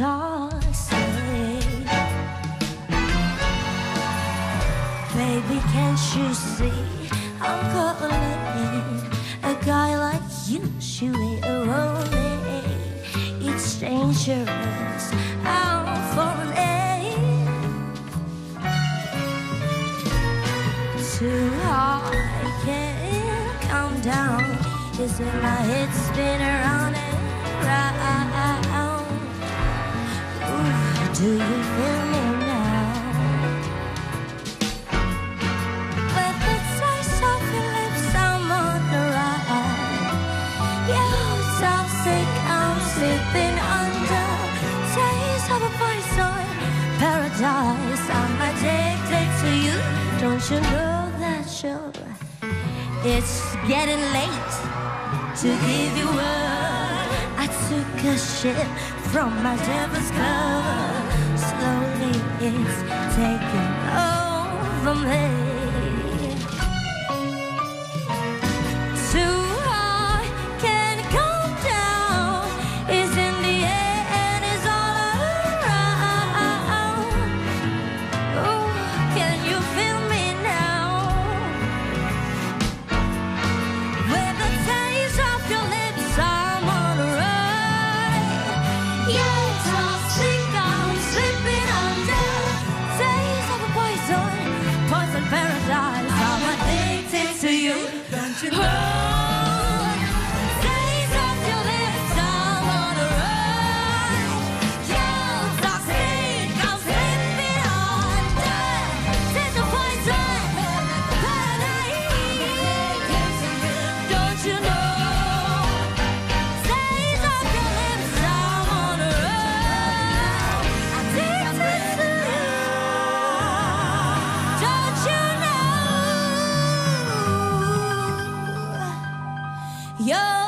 toxic? Baby, can't you see I'm calling a guy like you? Shooting a rolling. It's dangerous. I'm falling too high. Can't come down. Is it my head spin around and round? Do you feel me now? With the taste of your lips, I'm on the. You're toxic, I'm slipping under. Of a poison paradise. I'm addicted to you. Don't you know that you're? It's getting late to give you word. Took a ship from my devil's club. Slowly, it's taking over me. You? Yeah.